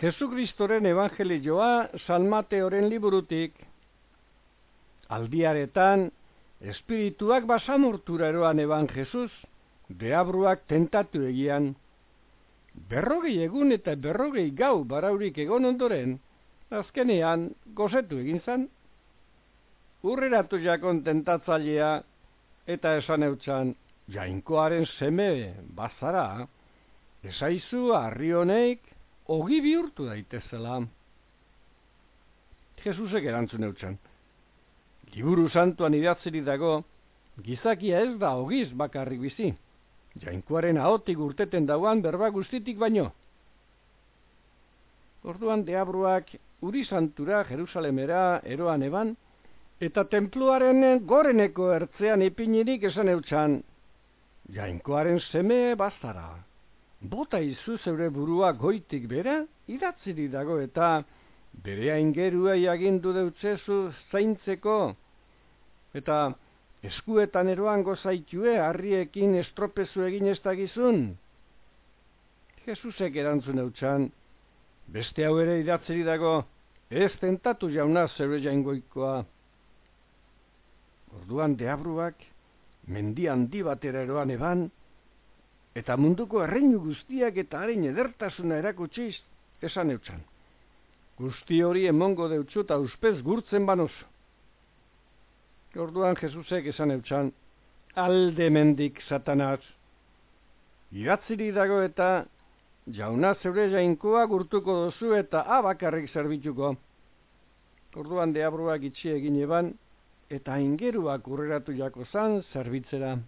Jesu Kristoren evangelioa salmateoren liburutik. Aldiaretan, espirituak basamurtura eroan eban Jesus, deabruak tentatu egian. Berrogei egun eta berrogei gau baraurik egon ondoren, azkenean gozetu egin zan. Urreratu jakon tentatzailea eta esan eutxan, jainkoaren seme bazara, esaizu harri honeik ogi bihurtu daitezela. Jesusek erantzun eutxan. Liburu santuan idatzeri dago, gizakia ez da ogiz bakarrik bizi. Jainkoaren ahotik urteten dauan berba guztitik baino. Orduan deabruak uri santura Jerusalemera eroan eban, eta templuaren goreneko ertzean ipinirik esan eutxan, jainkoaren seme bazara bota izu zeure burua goitik bera, idatziri dago eta bere aingerua jagindu deutzezu zaintzeko, eta eskuetan eroan gozaitue harriekin estropezu egin ez dagizun. Jesusek erantzun eutxan, beste hau ere idatziri dago, ez tentatu jauna zeure jaingoikoa. Orduan deabruak, mendian di batera eroan eban, eta munduko erreinu guztiak eta harin edertasuna erakutsiz esan eutxan. Guzti hori emongo deutzu eta uspez gurtzen banoz. Orduan Jesusek esan eutxan, alde mendik satanaz. Iratziri dago eta jauna zeure jainkoa gurtuko dozu eta abakarrik zerbituko. Orduan deabruak itxi egin eban eta ingeruak urreratu jako zan zerbitzera.